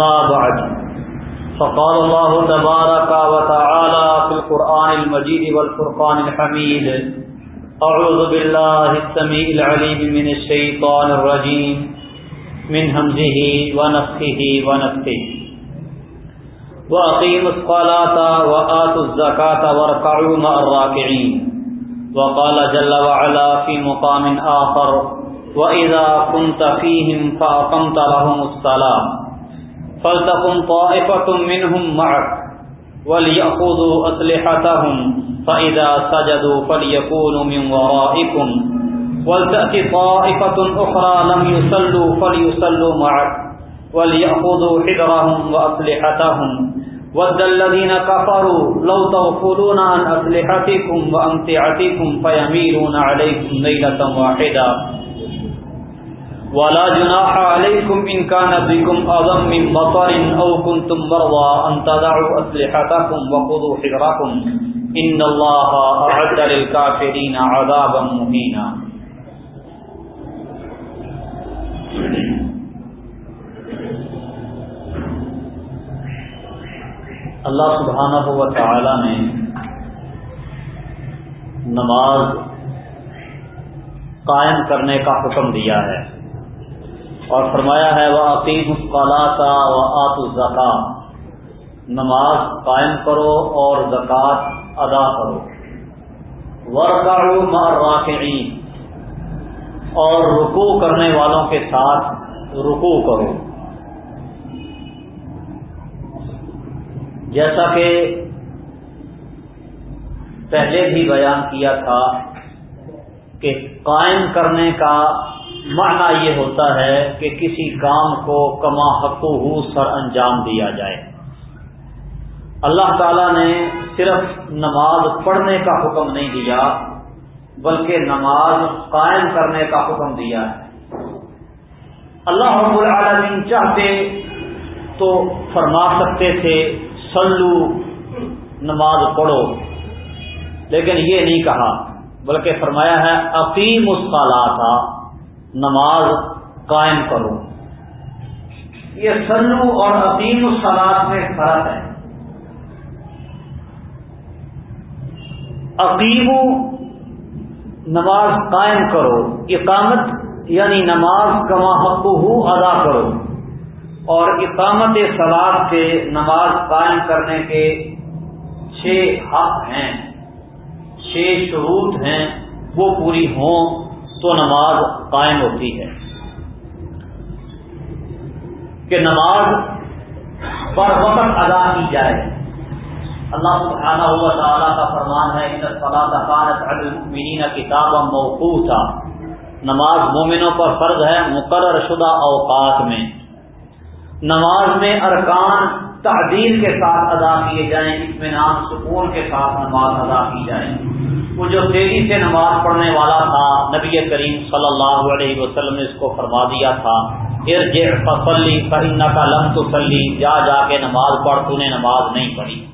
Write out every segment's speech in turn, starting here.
بعد فقال الله تبارك وتعالى في القرآن المجيد والفرقان الحميد. أعوذ بالله السميع العليم من الشيطان الرجيم. من همزه ونفخه ونفخه. وأقيموا الصلاة وآتوا الزكاة واركعوا مع الراكعين. وقال جل وعلا في مقام آخر وإذا كنت فيهم فأقمت لهم الصلاة. فلتكن طائفة منهم معك وليأخذوا أسلحتهم، فإذا سجدوا فليكونوا من ورائكم. ولتأتي طائفة أخرى لم يسلوا فليسلوا معك وليأخذوا حذرهم وأسلحتهم. ود الذين كفروا لو تغفلون عن أسلحتكم وأمتعتكم فيميلون عليكم ليلة واحدة. ولا جناح عليكم إن كان بكم أظم من مطر أو كنتم مرضى أن تدعوا أسلحتكم وخذوا حذركم. إن الله أعد للكافرين عذابا مهينا. اللہ سبحانہ و تعالی نے نماز قائم کرنے کا حکم دیا ہے۔ اور فرمایا ہے وہ عقیم القلاطہ و آت الزکا نماز قائم کرو اور زکوٰۃ ادا کرو۔ ورکارو مار واقعی اور رکو کرنے والوں کے ساتھ رکو کرو۔ جیسا کہ پہلے بھی بیان کیا تھا کہ قائم کرنے کا معنی یہ ہوتا ہے کہ کسی کام کو کما حقو ہو سر انجام دیا جائے۔ اللہ تعالی نے صرف نماز پڑھنے کا حکم نہیں دیا، بلکہ نماز قائم کرنے کا حکم دیا۔ ہے اللہ رب العالمین چاہتے تو فرما سکتے تھے سلو نماز پڑھو۔ لیکن یہ نہیں کہا، بلکہ فرمایا ہے عقیم اس تھا نماز قائم کرو۔ یہ سلو اور عظیم الصلاط میں فرق ہے۔ عقیم نماز قائم کرو۔ اقامت یعنی نماز کما حق ہو ادا کرو۔ اور اقامت سلاد سے نماز قائم کرنے کے چھ حق ہیں۔ چھ شروط ہیں۔ وہ پوری ہوں۔ تو نماز قائم ہوتی ہے۔ کہ نماز پر وقت ادا کی جائے۔ اللہ سبحانہ ہوا تعالیٰ کا فرمان ہے، ان صلاح کتاب موقوفہ نماز مومنوں پر فرض ہے مقرر شدہ اوقات میں۔ نماز میں ارکان تعدیل کے ساتھ ادا کیے جائیں، اطمینان، سکون کے ساتھ نماز ادا کی جائے۔ وہ جو تیزی سے نماز پڑھنے والا تھا، نبی کریم صلی اللہ علیہ وسلم نے اس کو فرما دیا تھا ارج فصلی کا لم تو جا جا کے نماز پڑھ، تو نے نماز نہیں پڑھی۔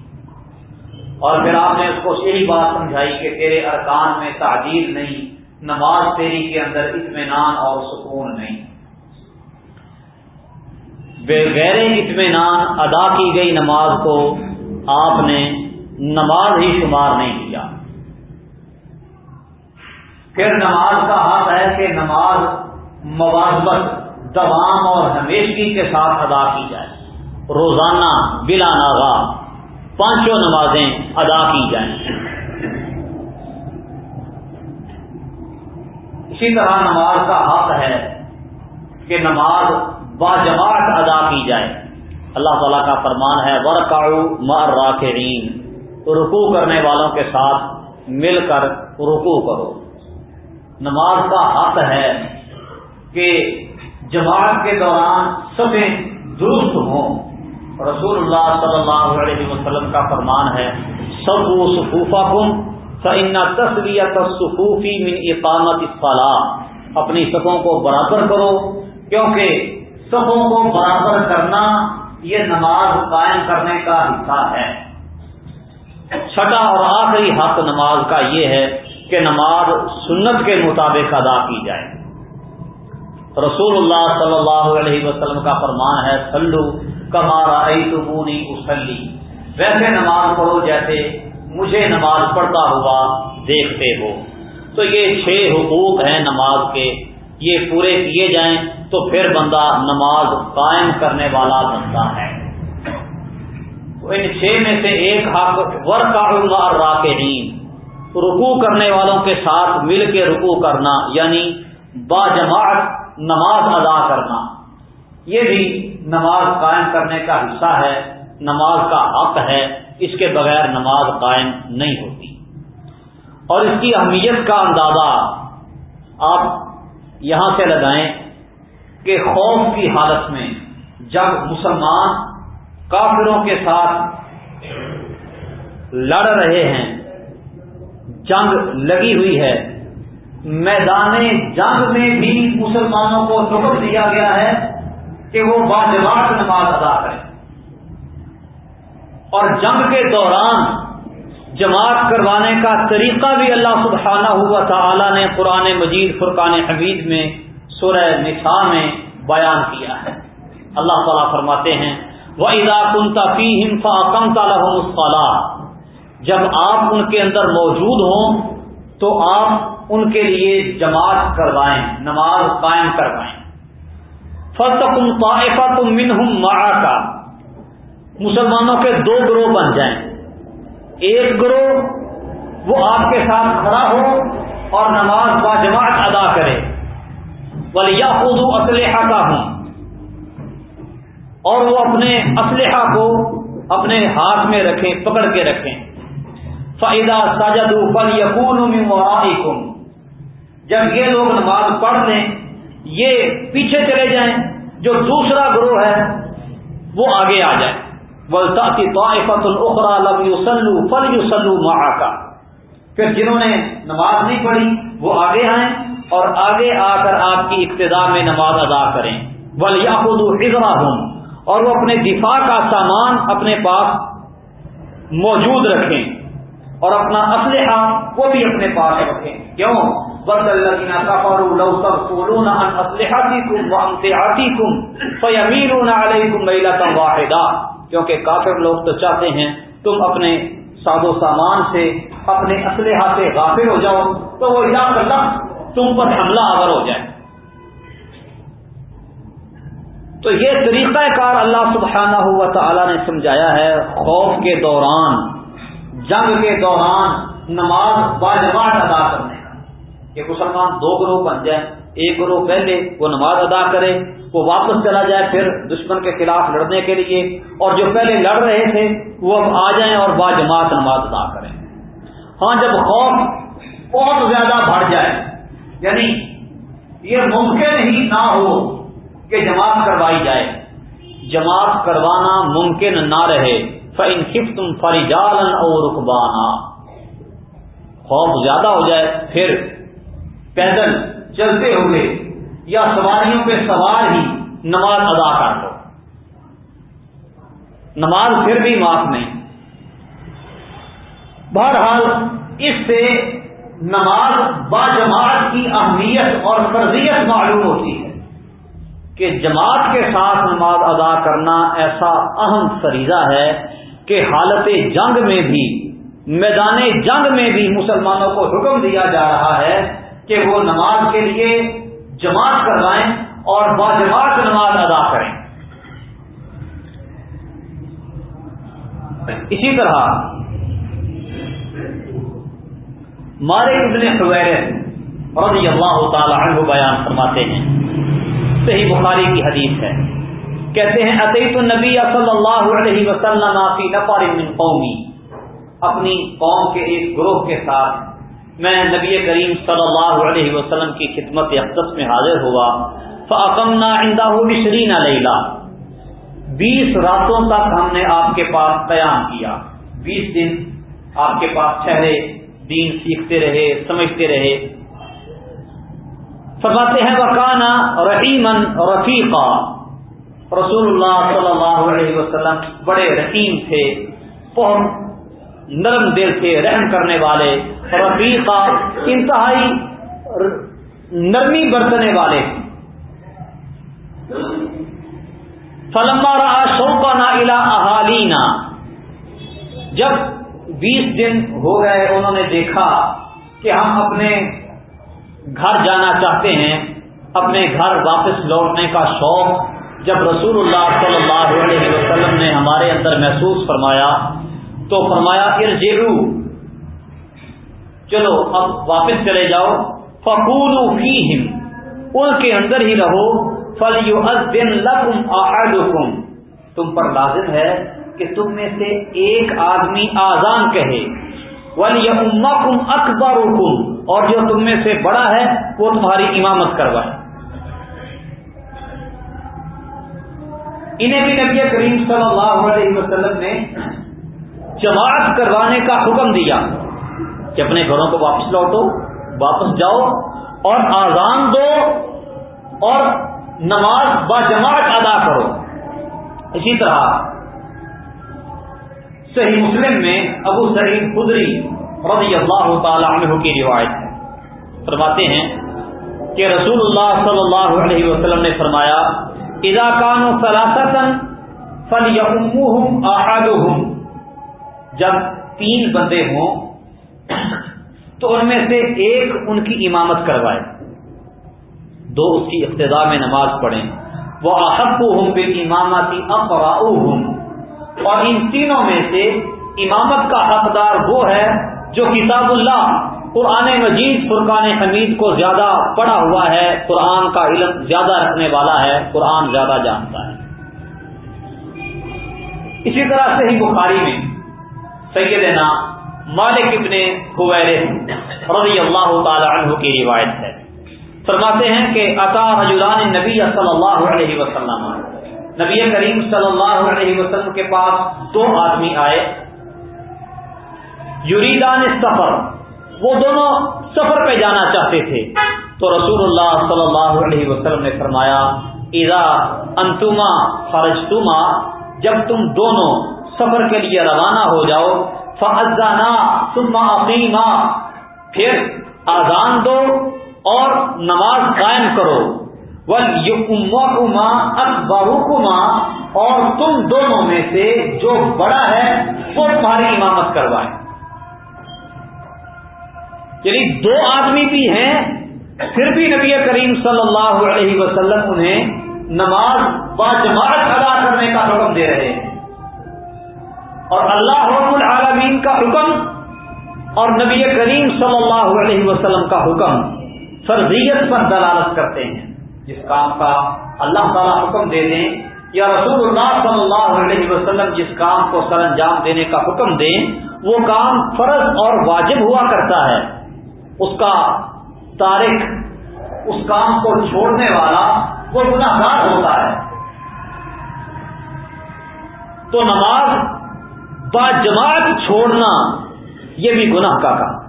اور پھر آپ نے اس کو یہی بات سمجھائی کہ تیرے ارکان میں تعدیل نہیں، نماز تیری کے اندر اطمینان اور سکون نہیں۔ بغیر اطمینان ادا کی گئی نماز کو آپ نے نماز ہی شمار نہیں کیا۔ پھر نماز کا حق ہے کہ نماز موازبت دوام اور ہمیشگی کے ساتھ ادا کی جائے۔ روزانہ بلا ناغا پانچوں نمازیں ادا کی جائیں۔ اسی طرح نماز کا حق ہے کہ نماز با جماعت ادا کی جائے اللہ تعالیٰ کا فرمان ہے ورکاؤ مار راکرین رکو کرنے والوں کے ساتھ مل کر رکو کرو۔ نماز کا حق ہے کہ جماعت کے دوران سبیں درست ہوں۔ رسول اللہ صلی اللہ علیہ وسلم کا فرمان ہے سب و صفوفہ کم سن تصویت صفوفی من اقامت اصطلاح اپنی سبوں کو برابر کرو، کیونکہ سبوں کو برابر کرنا یہ نماز قائم کرنے کا حصہ ہے۔ چھٹا اور آخری حق نماز کا یہ ہے کہ نماز سنت کے مطابق ادا کی جائے۔ رسول اللہ صلی اللہ علیہ وسلم کا فرمان ہے سلو کمارا تمونی اسلی ویسے نماز پڑھو جیسے مجھے نماز پڑھتا ہوا دیکھتے ہو۔ تو یہ چھ حقوق ہیں نماز کے۔ یہ پورے کیے جائیں تو پھر بندہ نماز قائم کرنے والا بنتا ہے۔ ان چھ میں سے ایک حق ورکا راکین رکو کرنے والوں کے ساتھ مل کے رکو کرنا یعنی با جماعت نماز ادا کرنا۔ یہ بھی نماز قائم کرنے کا حصہ ہے، نماز کا حق ہے، اس کے بغیر نماز قائم نہیں ہوتی۔ اور اس کی اہمیت کا اندازہ آپ یہاں سے لگائیں کہ خوف کی حالت میں جب مسلمان کافروں کے ساتھ لڑ رہے ہیں، جنگ لگی ہوئی ہے، میدان جنگ میں بھی مسلمانوں کو حکم دیا گیا ہے کہ وہ باجماعت نماز ادا کریں۔ اور جنگ کے دوران جماعت کروانے کا طریقہ بھی اللہ سبحانہ ہوا تھا نے قرآن مجید، فرقان حمید میں، سورہ نساء میں بیان کیا ہے۔ اللہ تعالیٰ فرماتے ہیں وہ ادا کنتا فی ہمفا کم تالہ جب آپ ان کے اندر موجود ہوں، تو آپ ان کے لیے جماعت کروائیں، نماز قائم کروائیں۔ فتم طائفہ تم منہم کا مسلمانوں کے دو گروہ بن جائیں۔ ایک گروہ وہ آپ کے ساتھ کھڑا ہو اور نماز با جماعت ادا کرے۔ ولی خود اسلحہ کا ہوں اور وہ اپنے اسلحہ کو اپنے ہاتھ میں رکھیں، پکڑ کے رکھیں۔ فائدہ ساجد فل یقون جب یہ لوگ نماز پڑھ لیں، یہ پیچھے چلے جائیں، جو دوسرا گروہ ہے، وہ آگے آ جائے۔ بولتا کی طائفت الخرا لم یو سلو فل یو سلو پھر جنہوں نے نماز نہیں پڑھی، وہ آگے آئیں اور آگے آ کر آپ کی ابتدا میں نماز ادا کریں۔ بل یا ہوں اور وہ اپنے دفاع کا سامان اپنے پاس موجود رکھیں اور اپنا اسلحہ وہ بھی اپنے پاس رکھیں۔ کیوں؟ بد اللہ آتی کم فیمیر علیہ کم واحدہ کیونکہ کافر لوگ تو چاہتے ہیں تم اپنے ساد و سامان سے اپنے اسلحہ سے غافل ہو جاؤ، تو وہ یا تم پر حملہ آور ہو جائے۔ تو یہ طریقہ کار اللہ سبحانہ ہوا تعالیٰ نے سمجھایا ہے خوف کے دوران، جنگ کے دوران نماز باجماعت ادا کرنے کا۔ کہ مسلمان دو گروہ بن جائیں۔ ایک گروہ پہلے وہ نماز ادا کرے، وہ واپس چلا جائے پھر دشمن کے خلاف لڑنے کے لیے۔ اور جو پہلے لڑ رہے تھے، وہ اب آ جائیں اور باجماعت نماز ادا کریں۔ ہاں جب خوف بہت زیادہ بڑھ جائے یعنی یہ ممکن ہی نہ ہو کہ جماعت کروائی جائے۔ جماعت کروانا ممکن نہ رہے۔ فن خف تم فری جالن اور رقبانہ خوف زیادہ ہو جائے، پھر پیدل چلتے ہوئے یا سواریوں پہ سوار ہی نماز ادا کر لو نماز پھر بھی معاف نہیں۔ بہرحال اس سے نماز با جماعت کی اہمیت اور فرضیت معلوم ہوتی ہے کہ جماعت کے ساتھ نماز ادا کرنا ایسا اہم فریضہ ہے کہ حالت جنگ میں بھی، میدان جنگ میں بھی مسلمانوں کو حکم دیا جا رہا ہے کہ وہ نماز کے لیے جماعت کروائیں اور باجماعت نماز ادا کریں۔ اسی طرح مارے ابن حویرت رضی اللہ تعالی عنہ بیان فرماتے ہیں۔ صحیح بخاری کی حدیث ہے۔ کہتے ہیں عطیت النبی صلی اللہ علیہ وسلم فی نفر من قومی اپنی قوم کے ایک گروہ کے ساتھ میں نبی کریم صلی اللہ علیہ وسلم کی خدمت اقدس میں حاضر ہوا۔ فاقمنا عندہ بشرین لیلہ۔ بیس راتوں تک ہم نے آپ کے پاس قیام کیا۔ بیس دن آپ کے پاس ٹھہرے، دین سیکھتے رہے، سمجھتے رہے۔ فرماتے ہیں وکانا رحیمن رفیقہ رسول اللہ صلی اللہ علیہ وسلم بڑے رحیم تھے۔ بہت نرم دل تھے رحم کرنے والے، رفیقہ، انتہائی نرمی برتنے والے فلما رہا شوقا نا الا احالینا جب بیس دن ہو گئے، انہوں نے دیکھا کہ ہم اپنے گھر جانا چاہتے ہیں، اپنے گھر واپس لوٹنے کا شوق، جب رسول اللہ صلی اللہ علیہ وسلم نے ہمارے اندر محسوس فرمایا تو فرمایا، ارجعو. چلو، اب واپس چلے جاؤ۔ فکول فیہم ان کے اندر ہی رہو۔ فل یو دن لکم تم پر لازم ہے کہ تم میں سے ایک آدمی آزان کہے۔ ول یمکم اکبر اور جو تم میں سے بڑا ہے، وہ تمہاری امامت کروائے انہیں بھی نبی کریم صلی اللہ علیہ وسلم نے جماعت کروانے کا حکم دیا کہ اپنے گھروں کو واپس لوٹو، واپس جاؤ اور آزان دو اور نماز با جماعت ادا کرو۔ اسی طرح صحیح مسلم میں ابو سعید خدری رضی اللہ تعالی عنہ کی روایت ہے۔ فرماتے ہیں کہ رسول اللہ صلی اللہ علیہ وسلم نے فرمایا، اذا کانو سلاستن فل یحم جب تین بندے ہوں تو ان میں سے ایک ان کی امامت کروائے۔ دو اس کی ابتدا میں نماز پڑھیں۔ وہ احب ہوں بے امامتی اور ان تینوں میں سے امامت کا حقدار وہ ہے جو کتاب اللہ، قرآن مجید، فرقان حمید کو زیادہ پڑھا ہوا ہے، قرآن کا علم زیادہ رکھنے والا ہے، قرآن زیادہ جانتا ہے۔ اسی طرح سے ہی بخاری میں سیدنا مالک ابن رضی اللہ تعالی عنہ کی روایت ہے۔ فرماتے ہیں کہ عطا رجولان نبی صلی اللہ علیہ وسلم۔ نبی کریم صلی اللہ علیہ وسلم کے پاس دو آدمی آئے۔ یوریدان سفر وہ دونوں سفر پہ جانا چاہتے تھے۔ تو رسول اللہ صلی اللہ علیہ وسلم نے فرمایا، اذا انتما فرجتما، جب تم دونوں سفر کے لیے روانہ ہو جاؤ۔ فضانہ ثم اقیما پھر آزان دو اور نماز قائم کرو۔ ولما اکبرکما اور تم دونوں میں سے جو بڑا ہے، وہ تمہاری امامت کروائے۔ یعنی دو آدمی بھی ہیں، پھر بھی نبی کریم صلی اللہ علیہ وسلم انہیں نماز با جماعت ادا کرنے کا حکم دے رہے ہیں۔ اور اللہ رب العالمین کا حکم اور نبی کریم صلی اللہ علیہ وسلم کا حکم فرضیت پر دلالت کرتے ہیں۔ جس کام کا اللہ تعالیٰ حکم دے دیں، یا رسول اللہ صلی اللہ علیہ وسلم جس کام کو سر انجام دینے کا حکم دیں، وہ کام فرض اور واجب ہوا کرتا ہے۔ اس کا تاریخ اس کام کو چھوڑنے والا وہ گناہ گار ہوتا ہے۔ تو نماز با جماعت چھوڑنا یہ بھی گناہ کا کام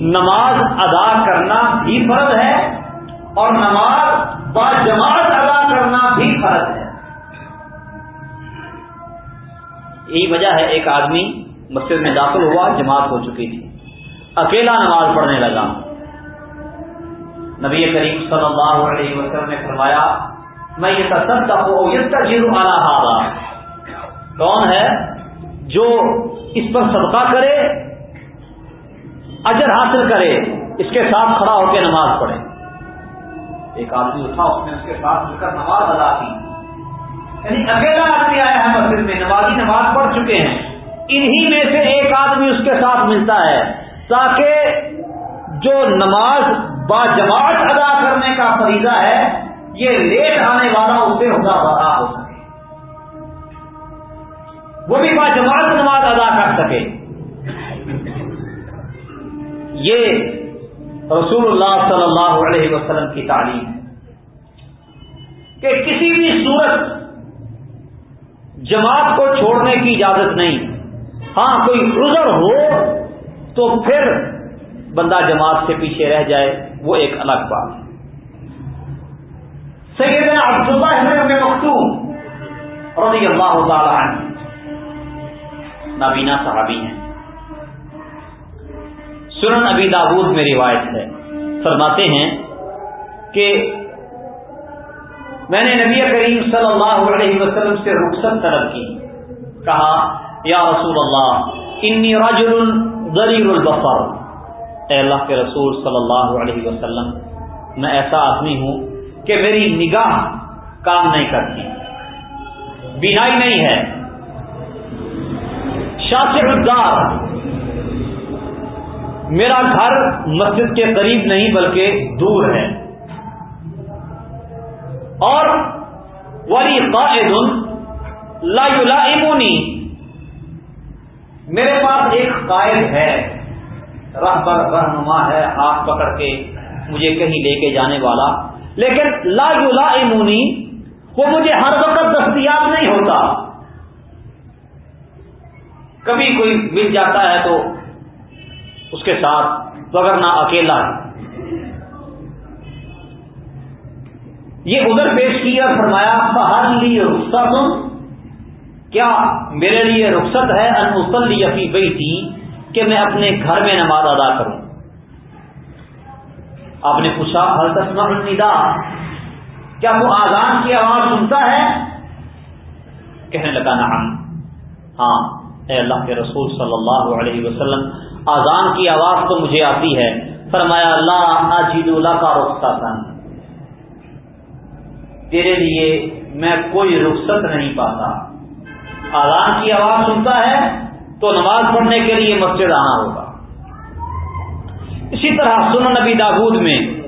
نماز ادا کرنا بھی فرض ہے اور نماز با جماعت ادا کرنا بھی فرض ہے۔ یہی وجہ ہے ایک آدمی مسجد میں داخل ہوا، جماعت ہو چکی تھی۔ اکیلا نماز پڑھنے لگا۔ نبی کریم صلی اللہ علیہ وسلم نے فرمایا، میں یہ سب تک جیرو آنا کون ہے جو اس پر صدقہ کرے، اجر حاصل کرے، اس کے ساتھ کھڑا ہو کے نماز پڑھے۔ ایک آدمی اٹھا، اس نے اس کے ساتھ مل کر نماز ادا کی۔ یعنی اکیلا آدمی آیا ہے مسجد میں، نمازی نماز پڑھ چکے ہیں۔ انہی میں سے ایک آدمی اس کے ساتھ ملتا ہے۔ تاکہ جو نماز با جماعت ادا کرنے کا فریضہ ہے، یہ لیٹ آنے والا اس سے ہوگا بتا ہو سکے وہ بھی با جماعت نماز ادا کر سکے۔ یہ رسول اللہ صلی اللہ علیہ وسلم کی تعلیم ہے۔ کہ کسی بھی صورت جماعت کو چھوڑنے کی اجازت نہیں۔ ہاں کوئی عذر ہو تو پھر بندہ جماعت سے پیچھے رہ جائے، وہ ایک الگ بات۔ ہے سیدنا عبداللہ ابن مختوم رضی اللہ تعالی عنہ نابینا صحابی ہیں۔ سنن ابی داود میں روایت ہے۔ فرماتے ہیں کہ میں نے نبی کریم صلی اللہ علیہ وسلم سے رخصت طلب کی۔ کہا، یا رسول اللہ، انی رجل ضریر البفر اے اللہ کے رسول صلی اللہ علیہ وسلم، میں ایسا آدمی ہوں کہ میری نگاہ کام نہیں کرتی۔ بینائی نہیں ہے۔ شاخر الدار میرا گھر مسجد کے قریب نہیں بلکہ دور ہے۔ اور ولی قائد لا یلائمونی۔ میرے پاس ایک قائد ہے۔ رہبر، رہنما ہے، ہاتھ پکڑ کے مجھے کہیں لے کے جانے والا۔ لیکن لا یلائمونی، وہ مجھے ہر وقت دستیاب نہیں ہوتا۔ کبھی کوئی مل جاتا ہے تو اس کے ساتھ نہ اکیلا یہ ادھر پیش کیا فرمایا بہار لی رخصت. کیا میرے لیے رخصت ہے انسلی یقین گئی تھی کہ میں اپنے گھر میں نماز ادا کروں؟ آپ نے پوچھا ہر تسما الدا کیا وہ آزان کی آواز سنتا ہے؟ کہنے لگا، نعم. ہاں۔ اے اللہ کے رسول صلی اللہ علیہ وسلم آزان کی آواز تو مجھے آتی ہے۔ فرمایا اللہ اجید اللہ کا رخصت تیرے لیے میں کوئی رخصت نہیں پاتا۔ آزان کی آواز سنتا ہے تو نماز پڑھنے کے لیے مسجد آنا ہوگا۔ اسی طرح سن نبی داود میں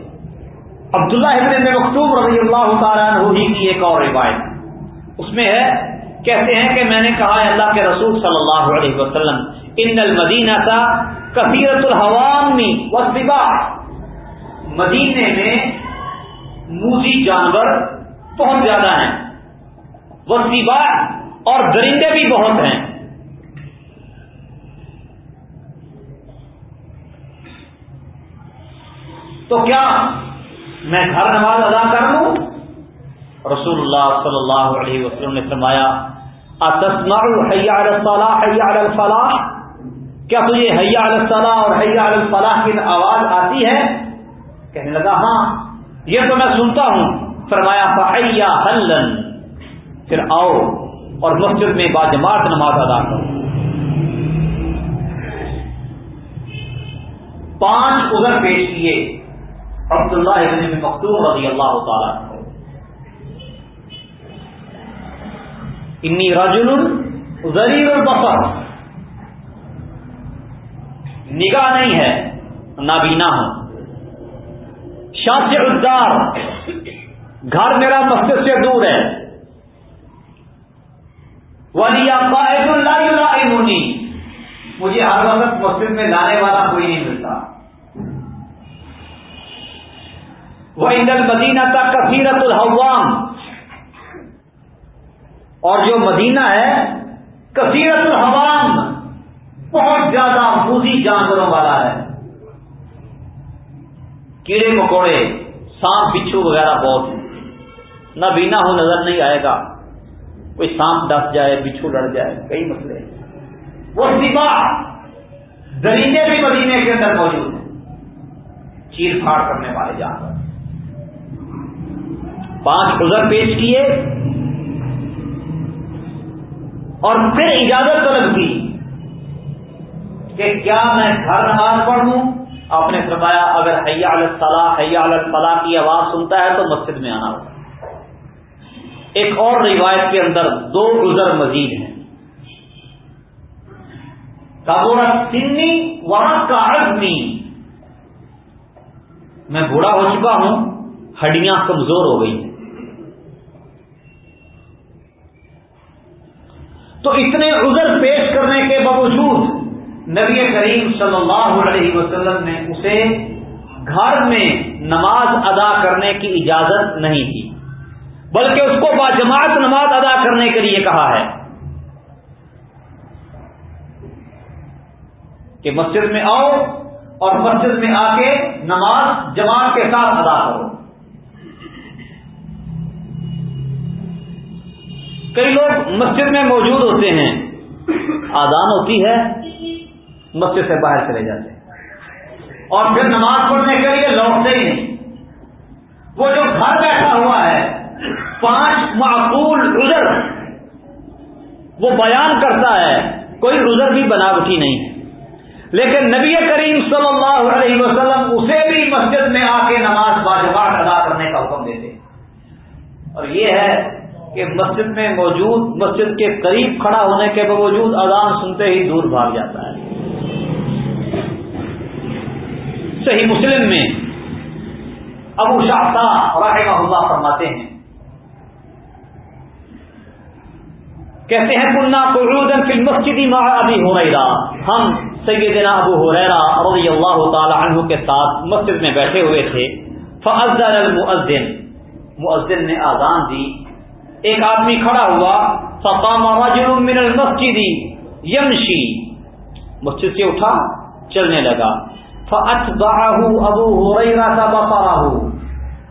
عبداللہ ابن مکتوب رضی اللہ تعالیٰ ہی کی ایک اور روایت۔ اس میں ہے کہتے ہیں کہ میں نے کہا ہے اللہ کے رسول صلی اللہ علیہ وسلم ان المدینہ کا کثیرت الحوامی وسبا مدینے میں موزی جانور بہت زیادہ ہیں وسیبا اور درندے بھی بہت ہیں۔ تو کیا میں گھر نماز ادا کر لوں؟ رسول اللہ صلی اللہ علیہ وسلم نے فرمایا اتسمع حیا حیا الفلاح؟ کیا تجھے حیا الصلاح اور حیا الفلاح کی آواز آتی ہے؟ کہنے لگا ہاں یہ تو میں سنتا ہوں۔ فرمایا فحیا حلن پھر آؤ اور مسجد میں باجماعت نماز ادا کرو۔ پانچ ادھر پیش کیے۔ عبداللہ ابن مختوم رضی اللہ تعالیٰ انی رجل ضریر البصر. نگاہ نہیں ہے نابینا ہوں۔ شاہ الدار، گھر میرا مسجد سے دور ہے۔ ولی قائد اللہ مجھے ہر وقت مسجد میں لانے والا کوئی نہیں ملتا۔ وہ اندر مدینہ کا کثیرت الحوام۔ اور جو مدینہ ہے، کثیرت الحوام بہت زیادہ بوزی جانوروں والا ہے۔ کیڑے مکوڑے، سانپ، بچھو وغیرہ بہت نہ بینا ہو، نظر نہیں آئے گا۔ کوئی سانپ ڈس جائے، بچھو ڈر جائے، کئی مسئلے۔ وہ سوا درندے بھی مدینے کے اندر موجود ہیں۔ چیر پھاڑ کرنے والے جانور۔ پانچ گزر پیش کیے۔ اور پھر اجازت طلب کی کہ کیا میں گھر نماز پڑھوں؟ آپ نے فرمایا، اگر حیا الصلاح، حیا الفلاح کی آواز سنتا ہے تو مسجد میں آنا ہوگا ایک اور روایت کے اندر دو گزر مزید ہیں۔ سنی، وہاں کا عزمی۔ میں بوڑھا ہو چکا ہوں، ہڈیاں کمزور ہو گئی ہیں۔ تو اتنے عذر پیش کرنے کے باوجود نبی کریم صلی اللہ علیہ وسلم نے اسے گھر میں نماز ادا کرنے کی اجازت نہیں دی، بلکہ اس کو باجماعت نماز ادا کرنے کے لیے کہا ہے کہ مسجد میں آؤ اور مسجد میں آ کے نماز جماعت کے ساتھ ادا کرو۔ کئی لوگ مسجد میں موجود ہوتے ہیں آزان ہوتی ہے، مسجد سے باہر چلے جاتے ہیں۔ اور پھر نماز پڑھنے کے لیے لوٹتے ہی نہیں۔ وہ جو گھر بیٹھا ہوا ہے، پانچ معقول عذر، وہ بیان کرتا ہے، کوئی عذر بھی بناوٹی نہیں ہے۔ لیکن نبی کریم صلی اللہ علیہ وسلم اسے بھی مسجد میں آ کے نماز باجبات ادا کرنے کا حکم دیتے اور یہ ہے کہ مسجد میں موجود، مسجد کے قریب کھڑا ہونے کے باوجود اذان سنتے ہی دور بھاگ جاتا ہے۔ صحیح مسلم میں ابو شاہ رحمہ اللہ فرماتے ہیں۔ کہتے ہیں کنہ قعودا فی المسجد مع ابی ہریرہ ہم سیدنا ابو ہریرہ رضی اللہ تعالی عنہ کے ساتھ مسجد میں بیٹھے ہوئے تھے۔ فاذن المؤذن۔ مؤذن نے اذان دی۔ ایک آدمی کھڑا ہوا، فقام رجل من المسجد یمشی مسجد سے اٹھا، چلنے لگا۔ فاتبعه ابو ہریرہ بصره۔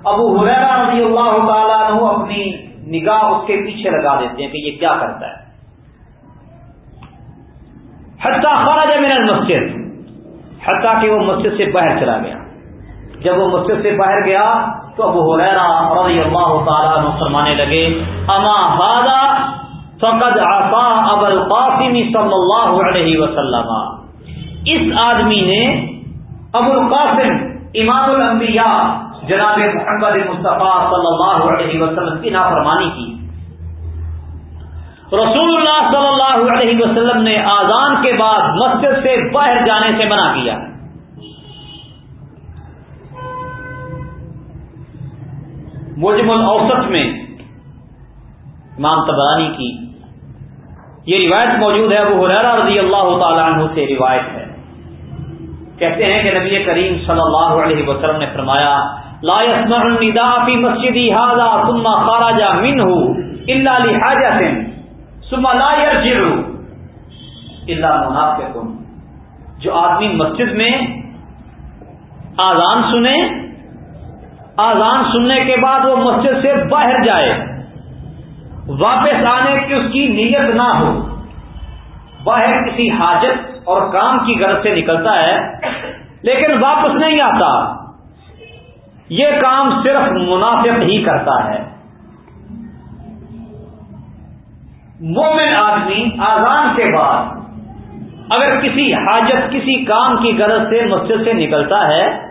ابو ہریرہ رضی اللہ تعالی عنہ اپنی نگاہ اس کے پیچھے لگا دیتے ہیں کہ یہ کیا کرتا ہے۔ حتیٰ خراج من المسجد، حتیٰ کہ وہ مسجد سے باہر چلا گیا۔ جب وہ مسجد سے باہر گیا تو ابو حریرہ رضی اللہ تعالیٰ عنہ فرمانے لگے، اما هذا فقد عصا ابو القاسم صلی اللہ علیہ وسلم. اس آدمی نے ابو القاسم، امام الانبیاء، جناب محمد مصطفیٰ صلی اللہ علیہ وسلم کی نافرمانی کی۔ رسول اللہ صلی اللہ علیہ وسلم نے آزان کے بعد مسجد سے باہر جانے سے منع کیا۔ مجم الاوسط میں امام تبرانی کی یہ روایت موجود ہے وہ حریرہ رضی اللہ تعالیٰ عنہ سے روایت ہے۔ کہتے ہیں کہ نبی کریم صلی اللہ علیہ وسلم نے فرمایا، لا يسمع النداء في مسجدي هذا ثم خرج منه الا لحاجه ثم لا يرجع الا منافق۔ جو آدمی مسجد میں آزان سنے آزان سننے کے بعد وہ مسجد سے باہر جائے، واپس آنے کی اس کی نیت نہ ہو، باہر کسی حاجت اور کام کی غرض سے نکلتا ہے، لیکن واپس نہیں آتا۔ یہ کام صرف منافق ہی کرتا ہے۔ مومن آدمی آزان کے بعد اگر کسی حاجت، کسی کام کی غرض سے مسجد سے نکلتا ہے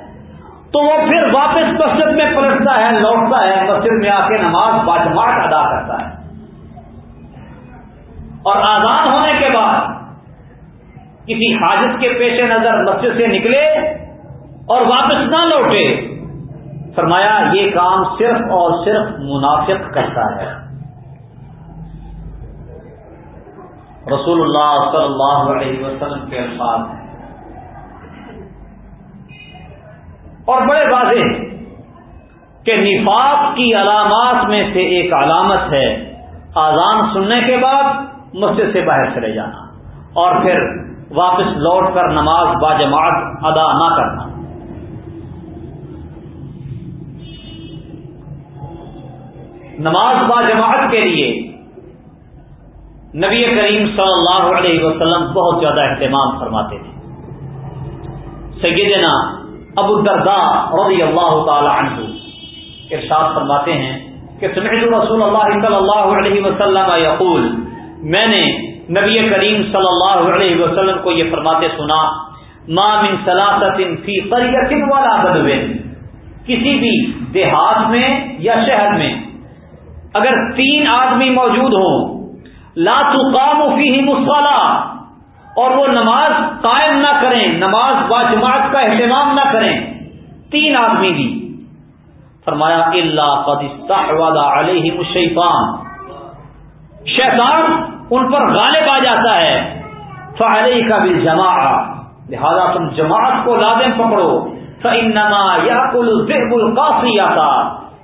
تو وہ پھر واپس مسجد میں پلٹتا ہے، لوٹتا ہے، مسجد میں آ کے نماز باجماٹ ادا کرتا ہے۔ اور آزان ہونے کے بعد کسی حاجت کے پیش نظر مسجد سے نکلے اور واپس نہ لوٹے۔ فرمایا، یہ کام صرف اور صرف منافق کرتا ہے۔ رسول اللہ صلی اللہ علیہ وسلم کے الفاظ ہیں۔ اور بڑے واضح کہ نفاق کی علامات میں سے ایک علامت ہے آزان سننے کے بعد مسجد سے باہر چلے جانا اور پھر واپس لوٹ کر نماز باجماعت ادا نہ کرنا۔ نماز با جماعت کے لیے نبی کریم صلی اللہ علیہ وسلم بہت زیادہ اہتمام فرماتے تھے۔ سیدنا ابو الدردا رضی اللہ تعالی عنہ۔ ارشاد فرماتے ہیں کہ سمعت رسول اللہ صلی اللہ علیہ وسلم یقول، میں نے نبی کریم صلی اللہ علیہ وسلم کو یہ فرماتے سنا، ما من سلاست فی قریت ولا بدو۔ کسی بھی دیہات میں یا شہر میں اگر تین آدمی موجود ہوں، لا تقام فیہ مسالہ اور وہ نماز قائم نہ کریں، نماز با جماعت کا اہتمام نہ کریں۔ تین آدمی بھی فرمایا اللہ علیہ الشیطان شیطان ان پر غالب آ جاتا ہے۔ فعلی کا بھی جمع لہذا تم جماعت کو لازم پکڑو۔ فنما یا کل کافی آتا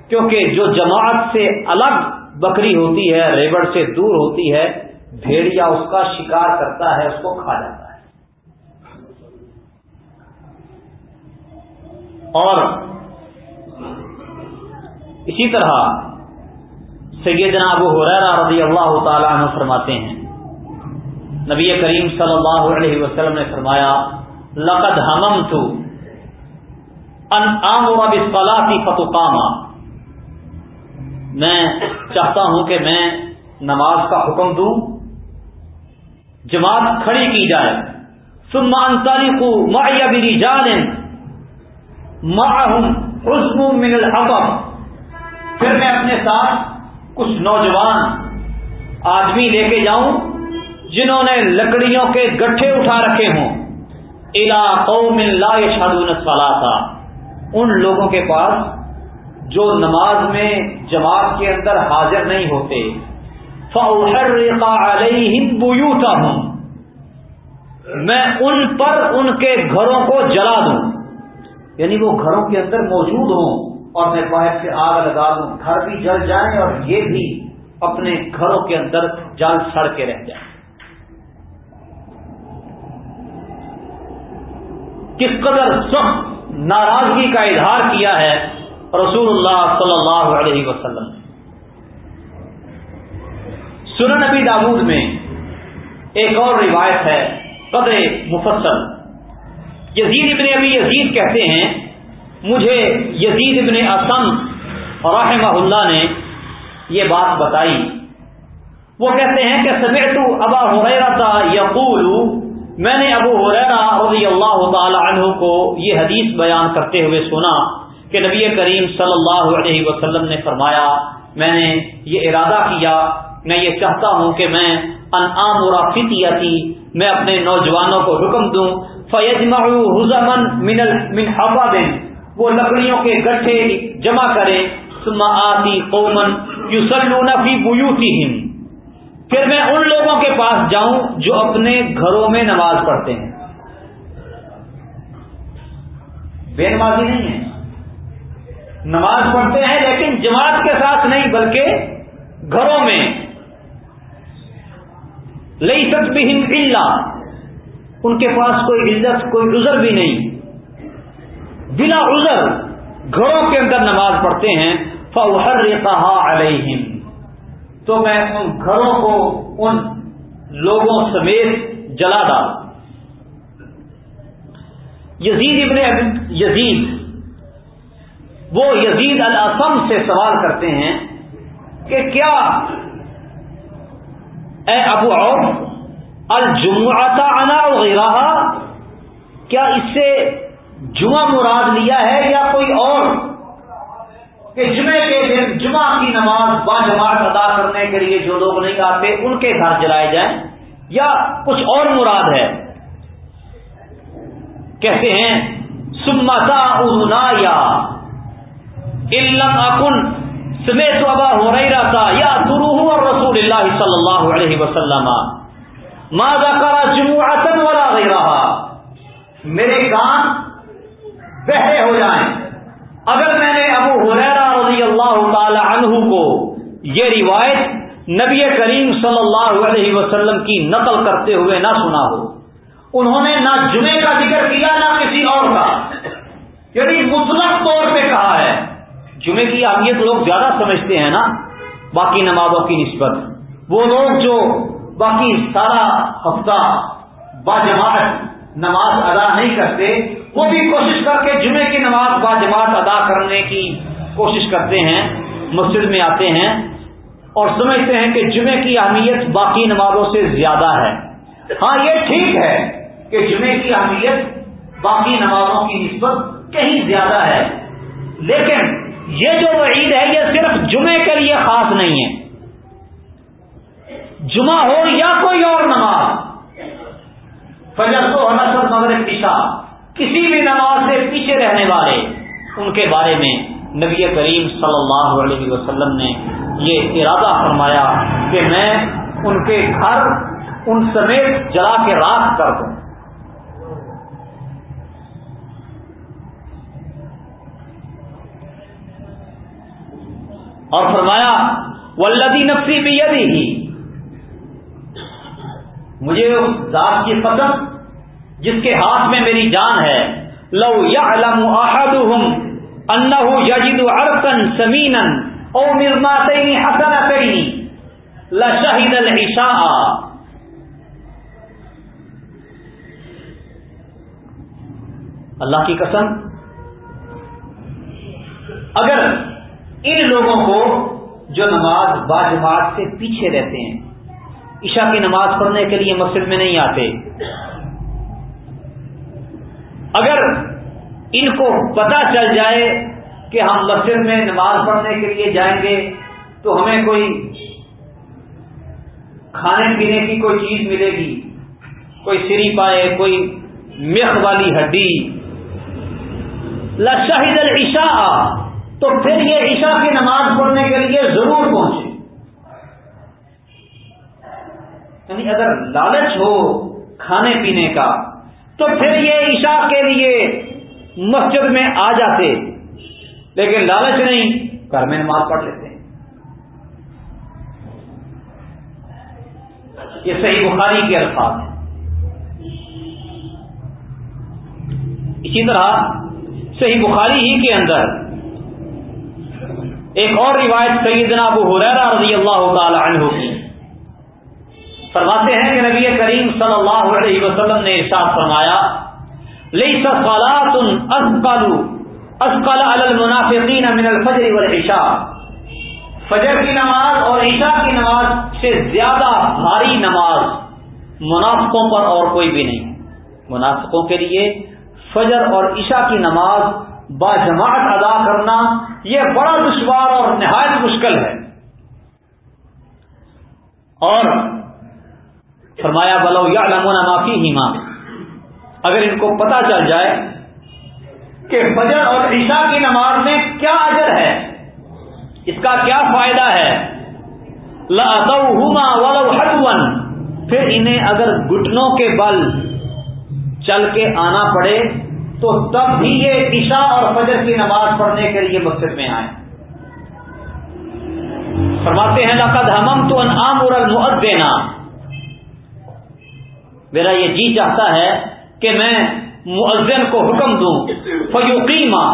کیونکہ جو جماعت سے الگ بکری ہوتی ہے، ریبڑ سے دور ہوتی ہے بھیڑیا اس کا شکار کرتا ہے، اس کو کھا جاتا ہے۔ اور اسی طرح سیدنا ابو حریرہ رضی اللہ تعالیٰ عنہ فرماتے ہیں۔ نبی کریم صلی اللہ علیہ وسلم نے فرمایا، لقد ہمم تو ان فتقامہ میں چاہتا ہوں کہ میں نماز کا حکم دوں۔ جماعت کھڑی کی جائے۔ سمان تاریخ معیہ بری جان معہم من الحقم پھر میں اپنے ساتھ کچھ نوجوان آدمی لے کے جاؤں جنہوں نے لکڑیوں کے گٹھے اٹھا رکھے ہوں۔ الا قوم لا يشهدون الصلاه ان لوگوں کے پاس جو نماز میں جماعت کے اندر حاضر نہیں ہوتے۔ فاحرق عليهم بيوتهم۔ میں ان پر ان کے گھروں کو جلا دوں۔ یعنی وہ گھروں کے اندر موجود ہوں اور میں باہر سے آگ لگا دوں۔ گھر بھی جل جائیں اور یہ بھی اپنے گھروں کے اندر جل سڑ کے رہ جائیں۔ کس قدر سخت ناراضگی کا اظہار کیا ہے رسول اللہ صلی اللہ علیہ وسلم سنن نبی داود میں ایک اور روایت ہے، قدر مفصل۔ یزید ابن ابی یزید کہتے ہیں، مجھے یزید ابن اسم رحمہ اللہ نے یہ بات بتائی۔ وہ کہتے ہیں کہ، سمعت ابا حریرہ یقول، میں نے ابو حریرہ رضی اللہ تعالی عنہ کو یہ حدیث بیان کرتے ہوئے سنا کہ نبی کریم صلی اللہ علیہ وسلم نے فرمایا، میں نے یہ ارادہ کیا میں یہ چاہتا ہوں کہ میں انعام رافیتی میں اپنے نوجوانوں کو حکم دوں۔ فیجمع حزمن من من حفظ وہ لکڑیوں کے گٹھے جمع کرے آتی قومن فی بیوتہم پھر میں ان لوگوں کے پاس جاؤں جو اپنے گھروں میں نماز پڑھتے ہیں۔ بے نمازی نہیں ہے۔ نماز پڑھتے ہیں لیکن جماعت کے ساتھ نہیں، بلکہ گھروں میں۔ لئی سک بھی ان کے پاس کوئی عزت، کوئی عذر بھی نہیں۔ بلا عذر گھروں کے اندر نماز پڑھتے ہیں فوہر کہا علیہم تو میں ان گھروں کو، ان لوگوں سمیت جلا ڈال۔ یزید ابن یزید۔ وہ یزید الاسم سے سوال کرتے ہیں کہ کیا اے ابو اور الجمعہ انا وغیرہ کیا اس سے جمعہ مراد لیا ہے یا کوئی اور؟ کہ جمعے کے دن جمعہ کی نماز با جماعت ادا کرنے کے لیے جو لوگ نہیں آتے ان کے گھر جلائے جائیں، یا کچھ اور مراد ہے؟ کہتے ہیں سمتا ارنا یا علم اکن سمیت ابا ہو رہی رہتا یا دروح اور رسول اللہ صلی اللہ علیہ وسلم۔ ماں کرا جمعہ والا رہی رہا میرے کان بہرے ہو جائیں۔ اگر میں نے ابو حریرا رضی اللہ تعالی عنہ کو یہ روایت نبی کریم صلی اللہ علیہ وسلم کی نقل کرتے ہوئے نہ سنا ہو، انہوں نے نہ جمعے کا ذکر کیا نہ کسی اور کا۔ یعنی مطلق طور پہ کہا ہے۔ جمعے کی اہمیت لوگ زیادہ سمجھتے ہیں نا، باقی نمازوں کی نسبت۔ وہ لوگ جو باقی سارا ہفتہ باجماعت نماز ادا نہیں کرتے، وہ بھی کوشش کر کے جمعے کی نماز با جماعت ادا کرنے کی کوشش کرتے ہیں، مسجد میں آتے ہیں اور سمجھتے ہیں کہ جمعے کی اہمیت باقی نمازوں سے زیادہ ہے۔ ہاں یہ ٹھیک ہے کہ جمعے کی اہمیت باقی نمازوں کی نسبت کہیں زیادہ ہے، لیکن یہ جو عید ہے یہ صرف جمعے کے لیے خاص نہیں ہے۔ جمعہ ہو یا کوئی اور نماز۔ فجر کو نسل مغرب عشاء کسی بھی نماز سے پیچھے رہنے والے، ان کے بارے میں نبی کریم صلی اللہ علیہ وسلم نے یہ ارادہ فرمایا کہ میں ان کے گھر، ان سمیت جلا کے راک کر دوں۔ اور فرمایا ولدی نفسی بھی ہی مجھے ذات کی قسم جس کے ہاتھ میں میری جان ہے، لو یا علم انہ یجد ارکن سمین او مرما تئی حسن کئی لشہید العشاء۔ اللہ کی قسم، اگر ان لوگوں کو جو نماز با جماعت سے پیچھے رہتے ہیں، عشاء کی نماز پڑھنے کے لیے مسجد میں نہیں آتے۔ اگر ان کو پتا چل جائے کہ ہم مسجد میں نماز پڑھنے کے لیے جائیں گے، تو ہمیں کوئی کھانے پینے کی کوئی چیز ملے گی، کوئی سری پائے، کوئی مخ والی ہڈی۔ لشاہد العشاء۔ تو پھر یہ عشاء کی نماز پڑھنے کے لیے ضرور پہنچے۔ یعنی اگر لالچ ہو کھانے پینے کا، تو پھر یہ عشاء کے لیے مسجد میں آ جاتے۔ لیکن لالچ نہیں، گھر میں نماز پڑھ لیتے۔ یہ صحیح بخاری کے الفاظ ہیں۔ اسی طرح صحیح بخاری ہی کے اندر ایک اور روایت سیدنا ابو حریرہ رضی اللہ تعالی عنہ کی۔ فرماتے ہیں کہ نبی کریم صلی اللہ علیہ وسلم نے ارشاد فرمایا لئی سلات اسقل اسقل علی المنافقین من الفجر والعشاء. فجر کی نماز اور عشاء کی نماز سے زیادہ بھاری نماز منافقوں پر اور کوئی بھی نہیں۔ منافقوں کے لیے فجر اور عشاء کی نماز با جماعت ادا کرنا یہ بڑا دشوار اور نہایت مشکل ہے۔ اور فرمایا بلو یا لمونا معافی ہی ماں اگر ان کو پتا چل جائے کہ فجر اور عشاء کی نماز میں کیا اجر ہے، اس کا کیا فائدہ ہے۔ ولو پھر انہیں اگر گٹنوں کے بل چل کے آنا پڑے تو تب بھی یہ عشاء اور فجر کی نماز پڑھنے کے لیے مسجد میں آئے۔ فرماتے ہیں، لقد ہمم تو انعام اور دینا میرا یہ جی چاہتا ہے کہ میں مؤذن کو حکم دوں۔ فیوقیما